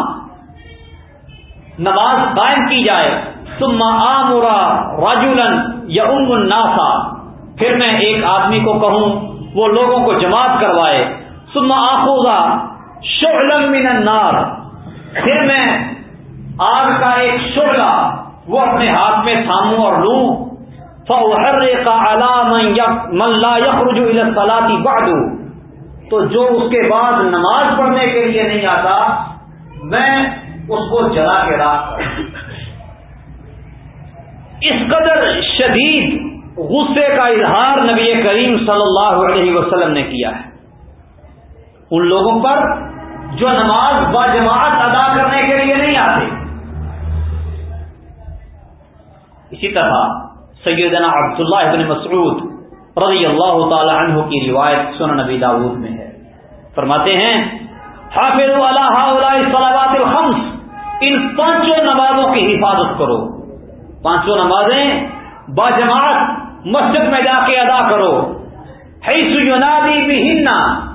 نماز قائم کی جائے۔ سما آمرا راجولن یا ام الناسا پھر میں ایک آدمی کو کہوں، وہ لوگوں کو جماعت کروائے۔ سما آخوزا شعلم من النار۔ پھر میں آگ کا ایک شعلہ وہ اپنے ہاتھ میں تھاموں اور لوں۔ فہر کا علام ملا یخرج الصلاتی بعد۔ تو جو اس کے بعد نماز پڑھنے کے لیے نہیں آتا، میں اس کو جلا کے راک اس قدر شدید غصے کا اظہار نبی کریم صلی اللہ علیہ وسلم نے کیا ہے۔ ان لوگوں پر جو نماز با جماعت ادا کرنے کے لیے نہیں آتے۔ اسی طرح سیدنا عبداللہ ابن مسعود رضی اللہ تعالی عنہ کی روایت سن نبی داود میں ہے۔ فرماتے ہیں، حافظ صلوات الخمس، ان پانچوں نمازوں کی حفاظت کرو۔ پانچوں نمازیں با جماعت مسجد میں جا کے ادا کرو۔ حیث ینادی بہننا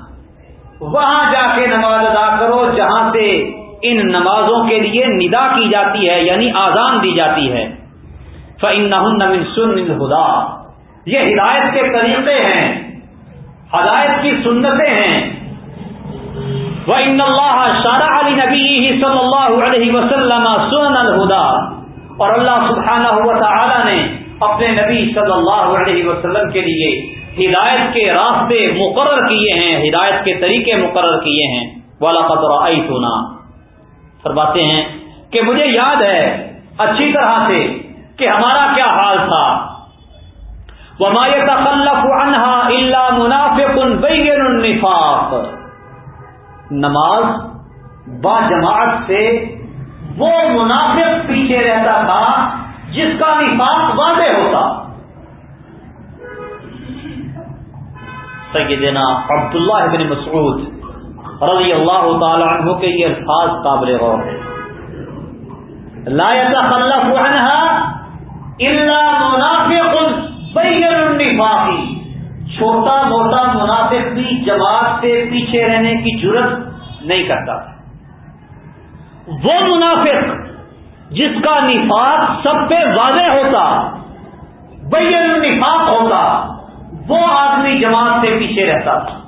وہاں جا کے نماز ادا کرو جہاں سے ان نمازوں کے لیے ندا کی جاتی ہے یعنی آزان دی جاتی ہے۔ فن سن خدا یہ ہدایت کے طریقے ہیں۔ ہدایت کی سنتیں ہیں۔ وہ ان اللہ شارہ علی نبی صلی اللہ علیہ وسلم سن الہدا اور اللہ سبحانہ ہوا تعالی نے اپنے نبی صلی اللہ علیہ وسلم کے لیے ہدایت کے راستے مقرر کیے ہیں، ہدایت کے طریقے مقرر کیے ہیں۔ والا قطر آئی سونا فرماتے ہیں کہ مجھے یاد ہے اچھی طرح سے کہ ہمارا کیا حال تھا۔ وہ تخلف انہا اللہ منافق النفاق۔ نماز با جماعت سے وہ منافق پیچھے رہتا تھا جس کا نفاق واضح ہوتا۔ سیدنا عبداللہ ابن مسعود رضی اللہ تعالی عنہ کے یہ الفاظ قابل غور ہے لا يتخلف عنها الا منافق بین النفاق۔ چھوٹا موٹا منافق بھی جماعت سے پیچھے رہنے کی ضرورت نہیں کرتا۔ وہ منافق جس کا نفاق سب پہ واضح ہوتا، بین النفاق ہوتا وہ آدمی جماعت سے پیچھے رہتا تھا۔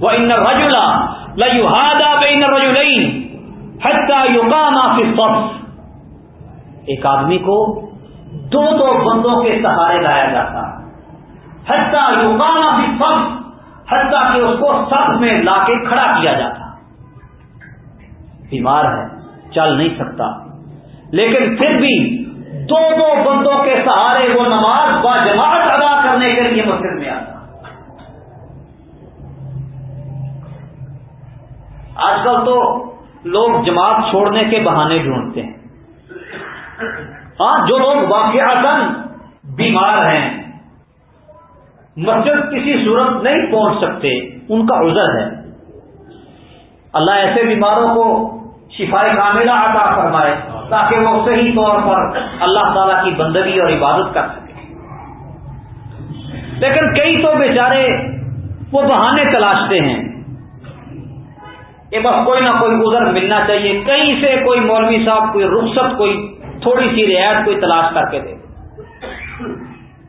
وہ ان رجولا لہادا بین رجولئی حتہ ایک آدمی کو دو دو بندوں کے سہارے لایا جاتا حتیٰ یوگانا بھی سب حتیٰ کہ اس کو سب میں لا کے کھڑا کیا جاتا۔ بیمار ہے، چل نہیں سکتا۔ لیکن پھر بھی دو بندوں کے سہارے وہ نماز با جماعت ادا کرنے کے لیے مسجد میں آتا۔ آج کل تو لوگ جماعت چھوڑنے کے بہانے ڈھونڈتے ہیں۔ ہاں جو لوگ واقع بیمار ہیں، مسجد کسی صورت نہیں پہنچ سکتے، ان کا عذر ہے۔ اللہ ایسے بیماروں کو شفا کاملہ عطا فرمائے۔ تاکہ وہ صحیح طور پر اللہ تعالی کی بندگی اور عبادت کر سکے۔ لیکن کئی تو بیچارے وہ بہانے تلاشتے ہیں بس کوئی نہ کوئی گزر ملنا چاہیے، کہیں سے کوئی مولوی صاحب، کوئی رخصت، کوئی تھوڑی سی رعایت، کوئی تلاش کر کے دے۔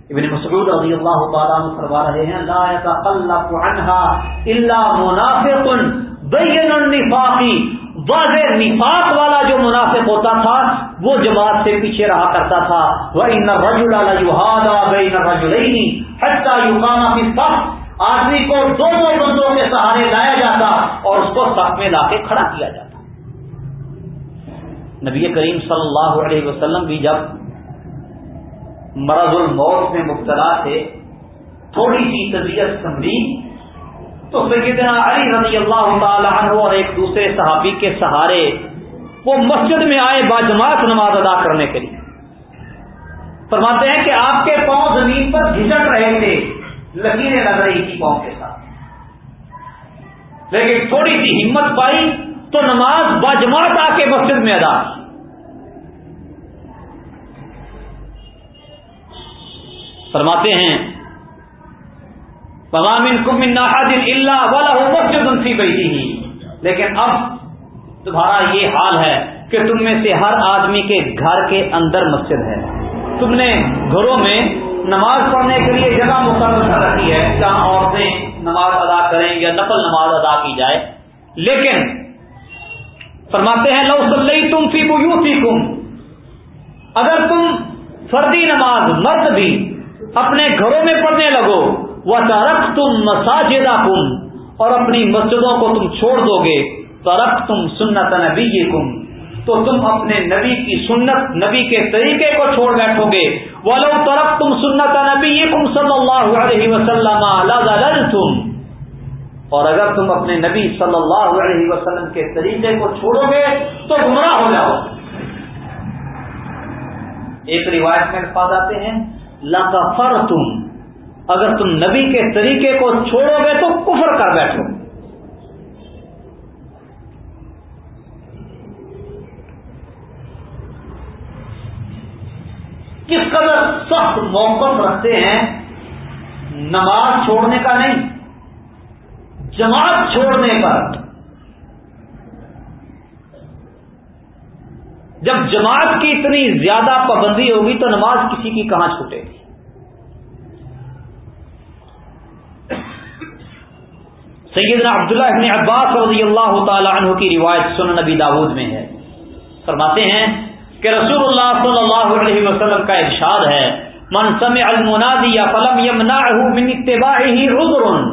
ابن مسعود رضی اللہ تعالیٰ کروا رہے ہیں، لا يتخلف عنها الا منافق بین النفاقی واضح نفاق والا جو منافق ہوتا تھا، وہ جماعت سے پیچھے رہا کرتا تھا۔ وہ ان رجولا آدمی کو دو دو بندوں کے سہارے لایا جاتا اور اس کو سب میں لا کے کھڑا کیا جاتا۔ نبی کریم صلی اللہ علیہ وسلم بھی جب مرض الموت میں مبتلا تھے، تھوڑی سی طبیعت سمجھی تو سیدنا علی رضی اللہ تعالی عنہ اور ایک دوسرے صحابی کے سہارے وہ مسجد میں آئے باجماعت نماز ادا کرنے کے لیے۔ فرماتے ہیں کہ آپ کے پاؤں زمین پر گھسٹ رہے تھے، لکیریں لگ رہی تھی پاؤں کے ساتھ۔ لیکن تھوڑی سی ہمت پائی تو نماز باجماعت آ کے مسجد میں ادا فرماتے ہیں پغامن کمن اللہ والا مسجد بیٹھی ہی لیکن اب تمہارا یہ حال ہے کہ تم میں سے ہر آدمی کے گھر کے اندر مسجد ہے۔ تم نے گھروں میں نماز پڑھنے کے لیے جگہ مقرر کر رکھی ہے جہاں عورتیں نماز ادا کریں یا نقل نماز ادا کی جائے۔ لیکن فرماتے ہیں، لو سل تم فی یو فی اگر تم فردی نماز مرد بھی اپنے گھروں میں پڑھنے لگو وہ ترق تم مساجدہ اور اپنی مسجدوں کو تم چھوڑ دو گے۔ ترق تم سنت نبی کم تو تم اپنے نبی کی سنت، نبی کے طریقے کو چھوڑ بیٹھو گے۔ ولو طرف تم سنت نبی صلی اللہ علیہ وسلم تم اور اگر تم اپنے نبی صلی اللہ علیہ وسلم کے طریقے کو چھوڑو گے تو گمراہ ہو جاؤ۔ ایک روایت میں الفاظ آتے ہیں لکفر تم اگر تم نبی کے طریقے کو چھوڑو گے تو کفر کر بیٹھو۔ کس قدر سخت موقف رکھتے ہیں، نماز چھوڑنے کا نہیں، جماعت چھوڑنے پر۔ جب جماعت کی اتنی زیادہ پابندی ہوگی تو نماز کسی کی کہاں چھوٹے گی؟ سیدنا عبداللہ ابن عباس رضی اللہ تعالی عنہ کی روایت سن نبی داود میں ہے۔ فرماتے ہیں کہ رسول اللہ صلی اللہ علیہ وسلم کا ارشاد ہے، من سمع المنادی فلم يمنعه من اتباعه عذر.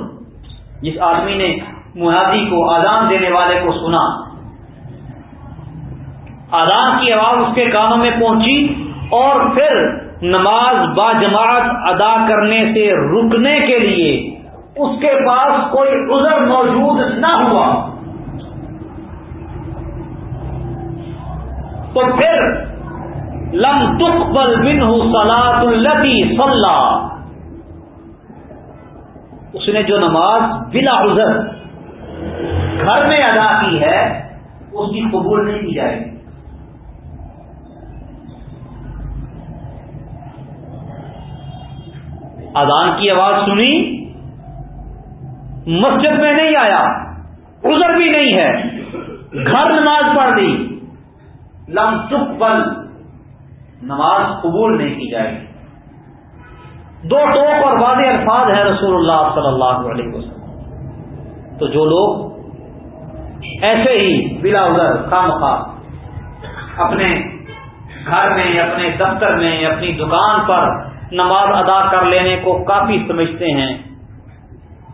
جس آدمی نے منادی کو آزان دینے والے کو سنا آزان کی آواز اس کے کانوں میں پہنچی اور پھر نماز با جماعت ادا کرنے سے رکنے کے لیے اس کے پاس کوئی عذر موجود نہ ہوا۔ تو پھر لم تقبل منہ سلاد التی صلاح اس نے جو نماز بلا عذر گھر میں ادا کی ہے، اس کی قبول نہیں کی جائے گی۔ اذان کی آواز سنی۔ مسجد میں نہیں آیا، عذر بھی نہیں ہے، گھر نماز پڑھ دی لم تقبل، نماز قبول نہیں کی جائے گی۔ دو ٹوک اور واضح الفاظ ہیں رسول اللہ صلی اللہ علیہ وسلم۔ تو جو لوگ ایسے ہی بلا ادھر خام خواہ اپنے گھر میں، اپنے دفتر میں، اپنی دکان پر نماز ادا کر لینے کو کافی سمجھتے ہیں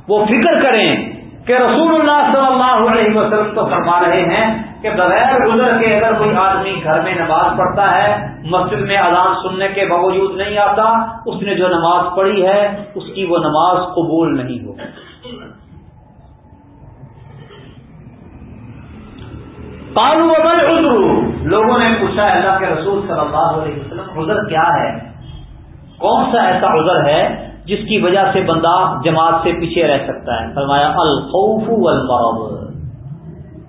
وہ فکر کریں کہ رسول اللہ صلی اللہ علیہ وسلم تو فرما رہے ہیں کہ بغیر گزر کے اگر کوئی آدمی گھر میں نماز پڑھتا ہے، مسجد میں اذان سننے کے باوجود نہیں آتا، اس نے جو نماز پڑھی ہے، اس کی وہ نماز قبول نہیں ہو۔ کالو اگر عذر لوگوں نے پوچھا، اللہ کے رسول صلی اللہ علیہ وسلم، عذر کیا ہے؟ کون سا ایسا عذر ہے جس کی وجہ سے بندہ جماعت سے پیچھے رہ سکتا ہے۔ فرمایا، الخوف والمرض۔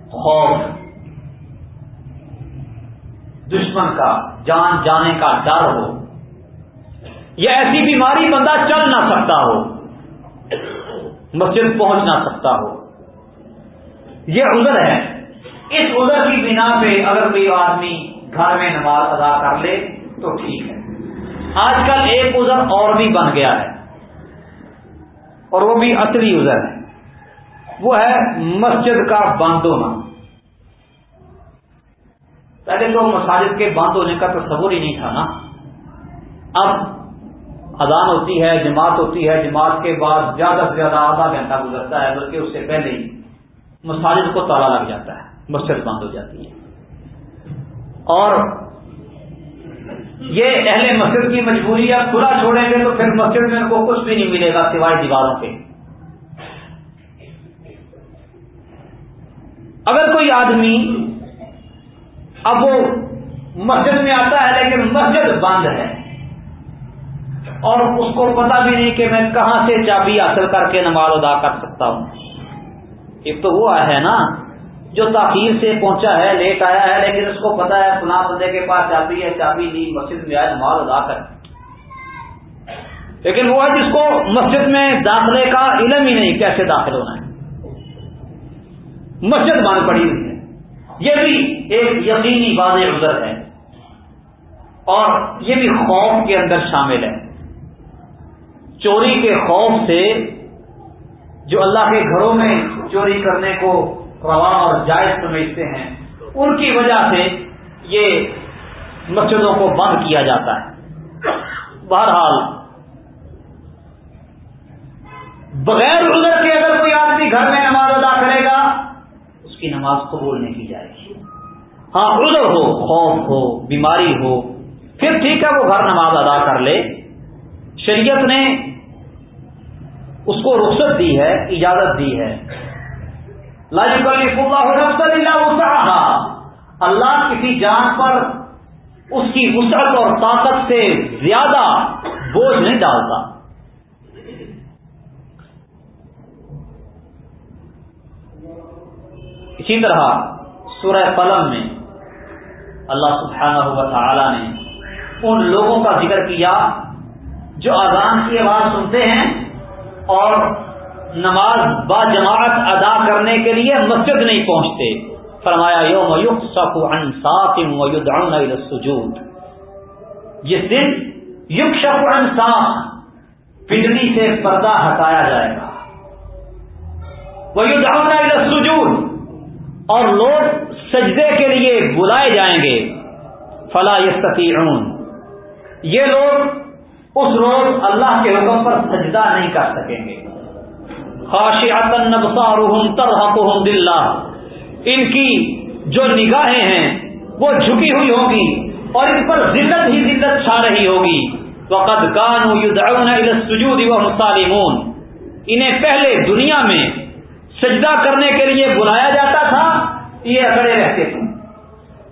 خوف۔ دشمن کا، جان جانے کا ڈر ہو۔ یا ایسی بیماری بندہ چل نہ سکتا ہو، مسجد پہنچ نہ سکتا ہو۔ یہ عذر ہے۔ اس عذر کی بنا پہ اگر کوئی آدمی گھر میں نماز ادا کر لے تو ٹھیک ہے۔ آج کل ایک عذر اور بھی بن گیا ہے۔ اور وہ بھی اصلی عذر ہے۔ وہ ہے مسجد کا بند ہونا پہلے تو مساجد کے بند ہونے کا تصور ہی نہیں تھا نا۔ اب اذان ہوتی ہے، جماعت ہوتی ہے، جماعت کے بعد زیادہ سے زیادہ آدھا گھنٹہ گزرتا ہے، بلکہ اس سے پہلے ہی مساجد کو تالا لگ جاتا ہے، مسجد بند ہو جاتی ہے۔ اور یہ اہل مسجد کی مجبوری ہے کھلا چھوڑیں گے تو پھر مسجد میں ان کو کچھ بھی نہیں ملے گا سوائے دیواروں کے۔ اگر کوئی آدمی اب وہ مسجد میں آتا ہے لیکن مسجد بند ہے اور اس کو پتا بھی نہیں کہ میں کہاں سے چابی حاصل کر کے نماز ادا کر سکتا ہوں۔ ایک تو وہ ہے نا جو تاخیر سے پہنچا ہے لیٹ آیا ہے، لیکن اس کو پتا ہے فلاں بندے کے پاس چابی ہے چابی لی مسجد میں آئے، نماز ادا کر لیکن وہ ہے جس کو مسجد میں داخلے کا علم ہی نہیں، کیسے داخل ہونا ہے؟ مسجد بند پڑی ہوئی ہے۔ یہ بھی ایک یقینی واضح گزر ہے۔ اور یہ بھی خوف کے اندر شامل ہے۔ چوری کے خوف سے جو اللہ کے گھروں میں چوری کرنے کو روا اور جائز سمجھتے ہیں، ان کی وجہ سے یہ مسجدوں کو بند کیا جاتا ہے۔ بہرحال، بغیر عذر کے اگر کوئی آدمی گھر میں نماز ادا کرے گا، اس کی نماز قبول نہیں کی جائے گی۔ ہاں عذر ہو، خوف ہو، بیماری ہو، پھر ٹھیک ہے، وہ گھر نماز ادا کر لے۔ شریعت نے اس کو رخصت دی ہے، اجازت دی ہے۔ اللہ اللہ کسی جان پر اس کی وسعت اور طاقت سے زیادہ بوجھ نہیں ڈالتا۔ اسی طرح سورہ قلم میں اللہ سبحانہ ہوا تعالی نے ان لوگوں کا ذکر کیا جو اذان کی آواز سنتے ہیں اور نماز با جماعت ادا کرنے کے لیے مسجد نہیں پہنچتے۔ فرمایا، یوم یوم السجود۔ جس دن یوگ شف انصاف بجلی سے پردہ ہٹایا جائے گا۔ وہ السجود۔ اور لوگ سجدے کے لیے بلائے جائیں گے۔ فلا یستطیعون۔ یہ لوگ، اس روز اللہ کے حکم پر سجدہ نہیں کر سکیں گے۔ ترحقهم دلہ ان کی جو نگاہیں ہیں، وہ جھکی ہوئی ہوگی اور ان پر ذلت ہی ذلت چھا رہی ہوگی۔ وقد كانوا يدعون الى السجود وهم انہیں پہلے دنیا میں سجدہ کرنے کے لیے بلایا جاتا تھا، یہ اکڑے رہتے تھے۔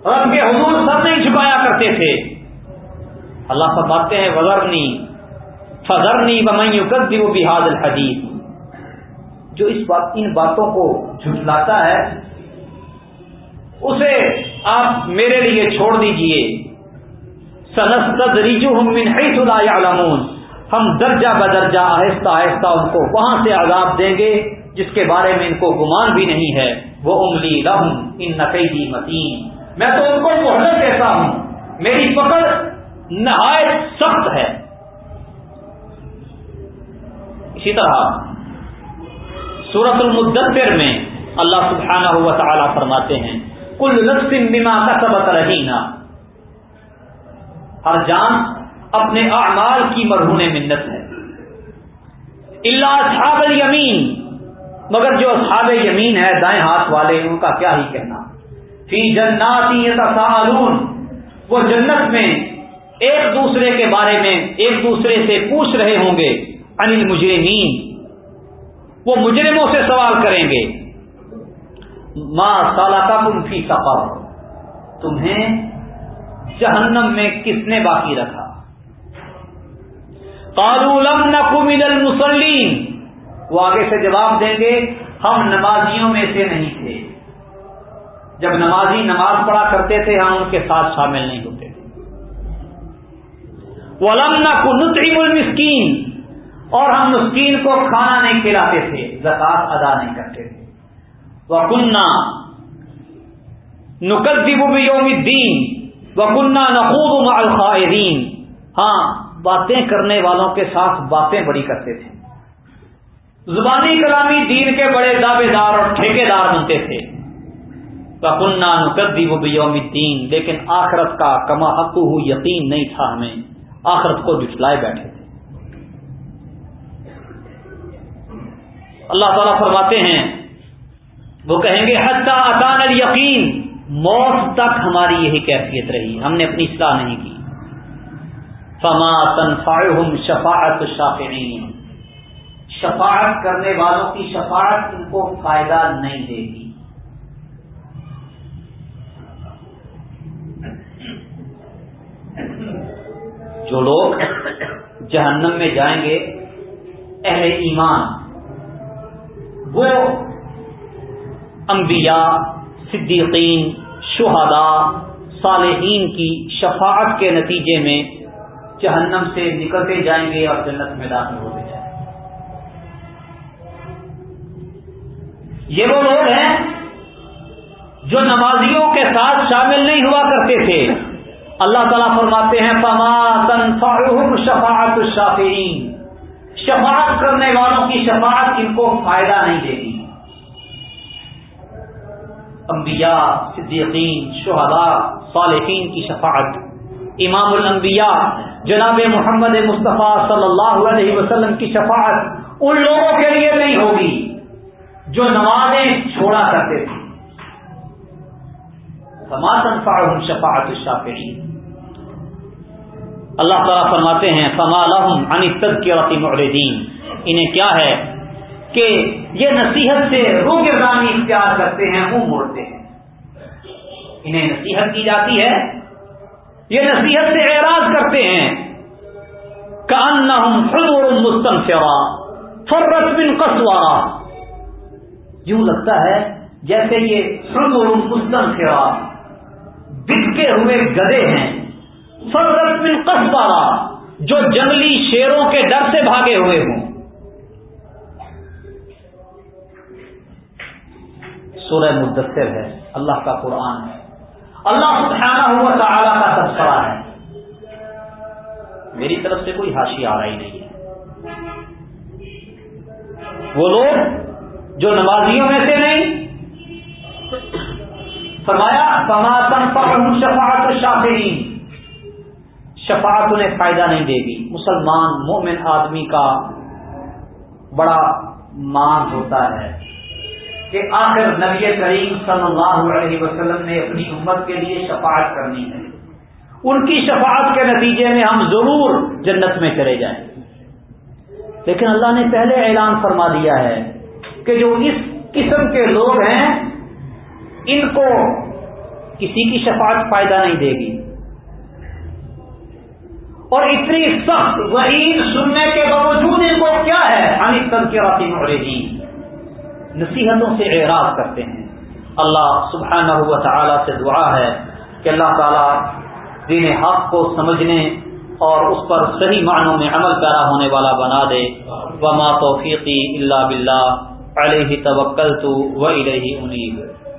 اور ان کے حضور سب نہیں جھکایا کرتے تھے۔ اللہ فرماتے ہیں وزرنی فضرنی بمن يكذب بهذا الحديث جو اس بات ان باتوں کو جھٹلاتا ہے، اسے آپ میرے لیے چھوڑ دیجیے۔ ہم درجہ بدرجہ آہستہ آہستہ ان کو وہاں سے عذاب دیں گے، جس کے بارے میں ان کو گمان بھی نہیں ہے۔ وہ املی لہم ان نقیدی متین میں تو ان کو محنت کہتا ہوں۔ میری پکڑ نہایت سخت ہے۔ اسی طرح سورت المدثر میں اللہ سبحانہ ہوا تعالیٰ فرماتے ہیں کل نفس بما کا سبق رہی ہر جان اپنے اعمال کی مرہون منت ہے۔ اللہ اصحاب الیمین۔ مگر جو اصحاب یمین ہے دائیں ہاتھ والے، ان کا کیا ہی کہنا۔ فی جناتی یتساءلون۔ وہ جنت میں ایک دوسرے کے بارے میں، ایک دوسرے سے پوچھ رہے ہوں گے۔ انل مجرمین۔ وہ مجرموں سے سوال کریں گے۔ ماں سالہ کا تم فی سفر تمہیں جہنم میں کس نے باقی رکھا؟ لم نکو من المسلیم وہ آگے سے جواب دیں گے، ہم نمازیوں میں سے نہیں تھے۔ جب نمازی نماز پڑھا کرتے تھے، ہم ان کے ساتھ شامل نہیں ہوتے تھے۔ ولم کو نطعم المسکین اور ہم مسکین کو کھانا نہیں کھلاتے تھے زکات ادا نہیں کرتے تھے۔ وہ کنہ نقدی یوم الدین وہ کنہ نقوب الخائرین ہاں باتیں کرنے والوں کے ساتھ باتیں بڑی کرتے تھے۔ زبانی کلامی دین کے بڑے دعوے دار اور ٹھیکے دار بنتے تھے۔ کنہ نقدی وہ بیوم الدین لیکن آخرت کا کما حق یقین نہیں تھا ہمیں۔ آخرت کو جٹلائے بیٹھے تھے اللہ تعالیٰ فرماتے ہیں، وہ کہیں گے، حتیٰ اطان یقین موت تک ہماری یہی کیفیت رہی، ہم نے اپنی اصلاح نہیں کی۔ فما تنفعهم شفاعت الشافعین۔ شفاعت کرنے والوں کی شفاعت ان کو فائدہ نہیں دے گی۔ جو لوگ جہنم میں جائیں گے، اہل ایمان وہ انبیاء، صدیقین، شہداء، صالحین کی شفاعت کے نتیجے میں جہنم سے نکلتے جائیں گے اور جنت میں داخل ہوتے جائیں گے۔ یہ وہ لوگ ہیں جو نمازیوں کے ساتھ شامل نہیں ہوا کرتے تھے۔ اللہ تعالیٰ فرماتے ہیں پما شفاعت الشافعین شفاعت کرنے والوں کی شفاعت ان کو فائدہ نہیں دے گی انبیاء، صدیقین، شہداء، صالحین کی شفاعت۔ امام الانبیاء، جناب محمد مصطفیٰ صلی اللہ علیہ وسلم کی شفاعت ان لوگوں کے لیے نہیں ہوگی جو نمازیں چھوڑا کرتے تھے۔ سماطن فاحم شفاعت الشافعی اللہ تعالیٰ فرماتے ہیں، فما لہم عن التذکرۃ معرضین انہیں کیا ہے کہ یہ نصیحت سے روح گردانی اختیار کرتے ہیں، وہ موڑتے ہیں۔ انہیں نصیحت کی جاتی ہے۔ یہ نصیحت سے اعراض کرتے ہیں۔ کان مستم سوا فرت بن کسوارا یوں لگتا ہے جیسے یہ حضور مستم سوا بکے ہوئے گدے ہیں۔ فرت بن جو جنگلی شیروں کے ڈر سے بھاگے ہوئے ہوں۔ سورہ مدثر ہے، اللہ کا قرآن ہے۔ اللہ سبحانہ ہوا تعالی کا تذکرہ ہے۔ میری طرف سے کوئی ہاشی آ رہا ہی نہیں ہے۔ وہ لوگ جو نمازیوں میں سے نہیں۔ فرمایا سماطن پر شفاعت شافعین شفاعت انہیں فائدہ نہیں دے گی۔ مسلمان مومن آدمی کا بڑا مان ہوتا ہے کہ آخر نبی کریم صلی اللہ علیہ وسلم نے اپنی امت کے لیے شفاعت کرنی ہے۔ ان کی شفاعت کے نتیجے میں ہم ضرور جنت میں چلے جائیں۔ لیکن اللہ نے پہلے اعلان فرما دیا ہے کہ جو اس قسم کے لوگ ہیں، ان کو کسی کی شفاعت فائدہ نہیں دے گی۔ اور اتنی سخت وعید سننے کے باوجود ان کو کیا ہے؟ انت کے واقعی نصیحتوں سے اعراض کرتے ہیں۔ اللہ سبحانہ ہوا تعالیٰ سے دعا ہے کہ اللہ تعالیٰ دین حق کو سمجھنے اور اس پر صحیح معنوں میں عمل پیرا ہونے والا بنا دے۔ وما توفیقی اللہ بلّہ علیہ توکل تو و انیب